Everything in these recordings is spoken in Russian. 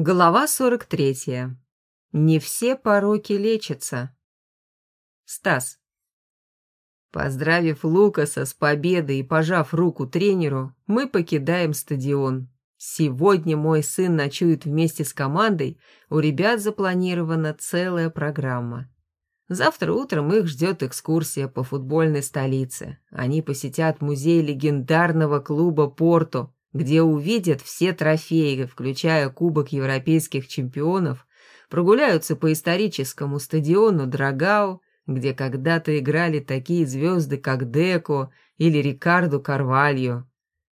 Глава 43. Не все пороки лечатся. Стас. Поздравив Лукаса с победой и пожав руку тренеру, мы покидаем стадион. Сегодня мой сын ночует вместе с командой, у ребят запланирована целая программа. Завтра утром их ждет экскурсия по футбольной столице. Они посетят музей легендарного клуба «Порту», где увидят все трофеи, включая Кубок Европейских чемпионов, прогуляются по историческому стадиону Драгау, где когда-то играли такие звезды, как Деко или Рикардо Карвальо.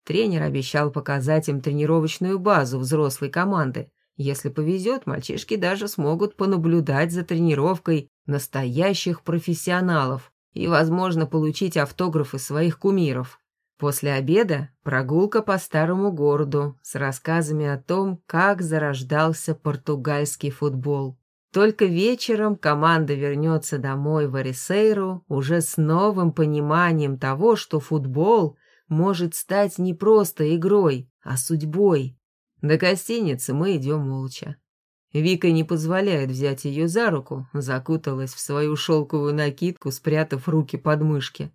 Тренер обещал показать им тренировочную базу взрослой команды. Если повезет, мальчишки даже смогут понаблюдать за тренировкой настоящих профессионалов и, возможно, получить автографы своих кумиров. После обеда прогулка по старому городу с рассказами о том, как зарождался португальский футбол. Только вечером команда вернется домой в Арисейру уже с новым пониманием того, что футбол может стать не просто игрой, а судьбой. До гостиницы мы идем молча. Вика не позволяет взять ее за руку, закуталась в свою шелковую накидку, спрятав руки под мышки.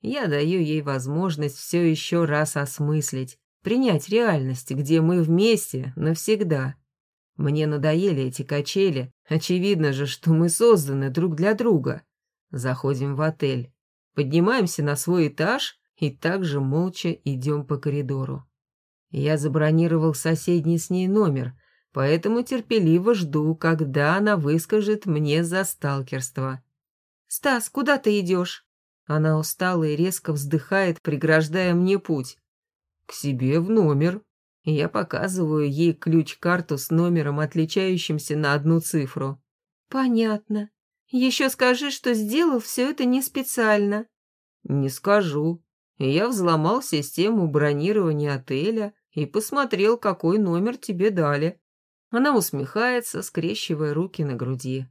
Я даю ей возможность все еще раз осмыслить, принять реальность, где мы вместе навсегда. Мне надоели эти качели, очевидно же, что мы созданы друг для друга. Заходим в отель, поднимаемся на свой этаж и также молча идем по коридору. Я забронировал соседний с ней номер, поэтому терпеливо жду, когда она выскажет мне за сталкерство. «Стас, куда ты идешь?» Она устала и резко вздыхает, преграждая мне путь. К себе в номер. Я показываю ей ключ-карту с номером, отличающимся на одну цифру. Понятно. Еще скажи, что сделал все это не специально. Не скажу. Я взломал систему бронирования отеля и посмотрел, какой номер тебе дали. Она усмехается, скрещивая руки на груди.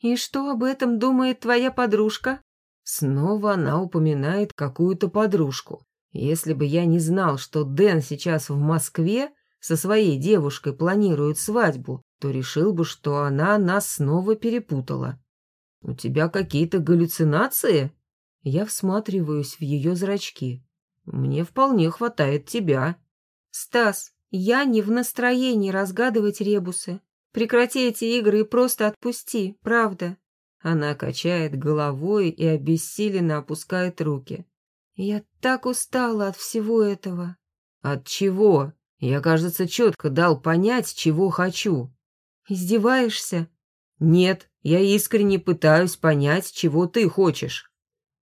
«И что об этом думает твоя подружка?» Снова она упоминает какую-то подружку. Если бы я не знал, что Дэн сейчас в Москве со своей девушкой планирует свадьбу, то решил бы, что она нас снова перепутала. «У тебя какие-то галлюцинации?» Я всматриваюсь в ее зрачки. «Мне вполне хватает тебя». «Стас, я не в настроении разгадывать ребусы. Прекрати эти игры и просто отпусти, правда. Она качает головой и обессиленно опускает руки. «Я так устала от всего этого». «От чего? Я, кажется, четко дал понять, чего хочу». «Издеваешься?» «Нет, я искренне пытаюсь понять, чего ты хочешь».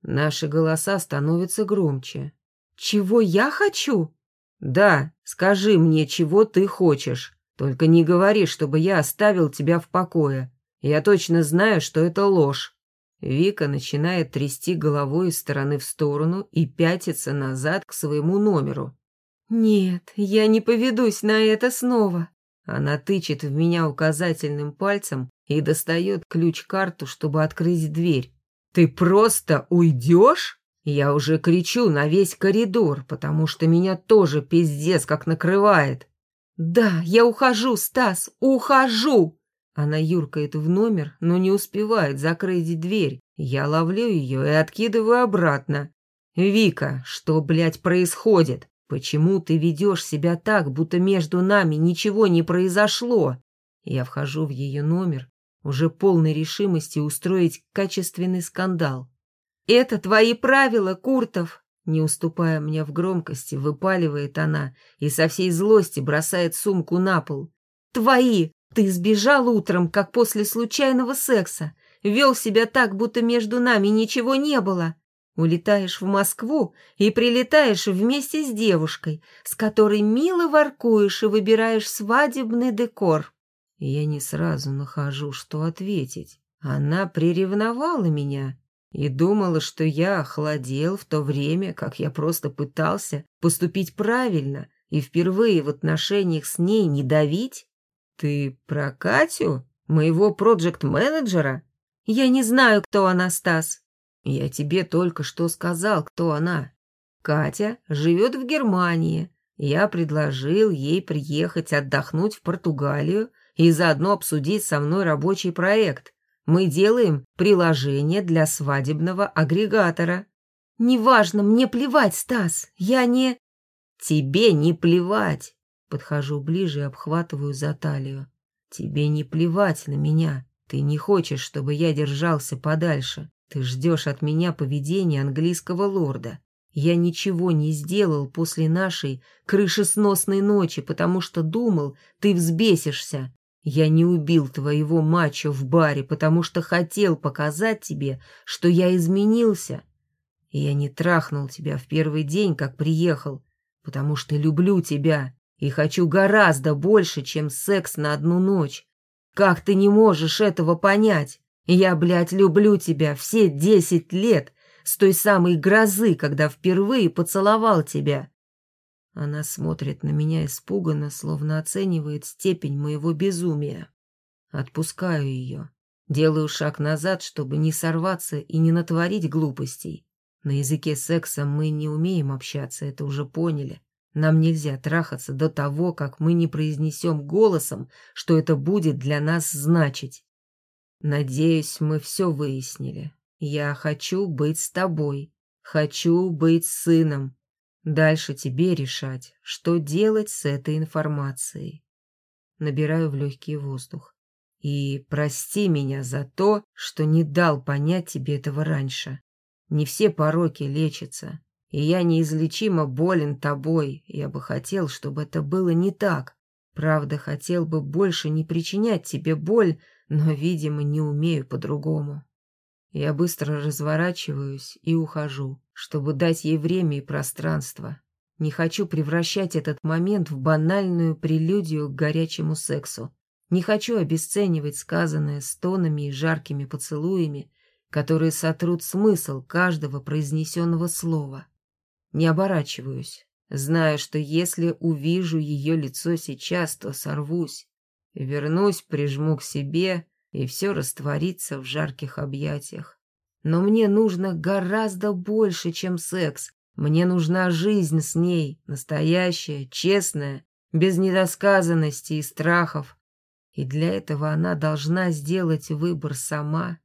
Наши голоса становятся громче. «Чего я хочу?» «Да, скажи мне, чего ты хочешь. Только не говори, чтобы я оставил тебя в покое. Я точно знаю, что это ложь. Вика начинает трясти головой из стороны в сторону и пятится назад к своему номеру. «Нет, я не поведусь на это снова». Она тычет в меня указательным пальцем и достает ключ-карту, чтобы открыть дверь. «Ты просто уйдешь?» Я уже кричу на весь коридор, потому что меня тоже пиздец как накрывает. «Да, я ухожу, Стас, ухожу!» Она юркает в номер, но не успевает закрыть дверь. Я ловлю ее и откидываю обратно. «Вика, что, блядь, происходит? Почему ты ведешь себя так, будто между нами ничего не произошло?» Я вхожу в ее номер, уже полной решимости устроить качественный скандал. «Это твои правила, Куртов!» Не уступая мне в громкости, выпаливает она и со всей злости бросает сумку на пол. «Твои! Ты сбежал утром, как после случайного секса. Вел себя так, будто между нами ничего не было. Улетаешь в Москву и прилетаешь вместе с девушкой, с которой мило воркуешь и выбираешь свадебный декор. Я не сразу нахожу, что ответить. Она приревновала меня и думала, что я охладел в то время, как я просто пытался поступить правильно и впервые в отношениях с ней не давить. «Ты про Катю? Моего проджект-менеджера?» «Я не знаю, кто она, Стас». «Я тебе только что сказал, кто она. Катя живет в Германии. Я предложил ей приехать отдохнуть в Португалию и заодно обсудить со мной рабочий проект. Мы делаем приложение для свадебного агрегатора. Неважно, мне плевать, Стас. Я не... Тебе не плевать. Подхожу ближе и обхватываю за талию. Тебе не плевать на меня. Ты не хочешь, чтобы я держался подальше. Ты ждешь от меня поведения английского лорда. Я ничего не сделал после нашей крышесносной ночи, потому что думал, ты взбесишься. Я не убил твоего мачо в баре, потому что хотел показать тебе, что я изменился. Я не трахнул тебя в первый день, как приехал, потому что люблю тебя и хочу гораздо больше, чем секс на одну ночь. Как ты не можешь этого понять? Я, блядь, люблю тебя все десять лет, с той самой грозы, когда впервые поцеловал тебя. Она смотрит на меня испуганно, словно оценивает степень моего безумия. Отпускаю ее. Делаю шаг назад, чтобы не сорваться и не натворить глупостей. На языке секса мы не умеем общаться, это уже поняли. Нам нельзя трахаться до того, как мы не произнесем голосом, что это будет для нас значить. Надеюсь, мы все выяснили. Я хочу быть с тобой. Хочу быть сыном. Дальше тебе решать, что делать с этой информацией. Набираю в легкий воздух. И прости меня за то, что не дал понять тебе этого раньше. Не все пороки лечатся, и я неизлечимо болен тобой. Я бы хотел, чтобы это было не так. Правда, хотел бы больше не причинять тебе боль, но, видимо, не умею по-другому. Я быстро разворачиваюсь и ухожу, чтобы дать ей время и пространство. Не хочу превращать этот момент в банальную прелюдию к горячему сексу. Не хочу обесценивать сказанное стонами и жаркими поцелуями, которые сотрут смысл каждого произнесенного слова. Не оборачиваюсь, зная, что если увижу ее лицо сейчас, то сорвусь. Вернусь, прижму к себе и все растворится в жарких объятиях. Но мне нужно гораздо больше, чем секс. Мне нужна жизнь с ней, настоящая, честная, без недосказанности и страхов. И для этого она должна сделать выбор сама,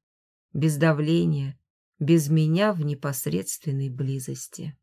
без давления, без меня в непосредственной близости.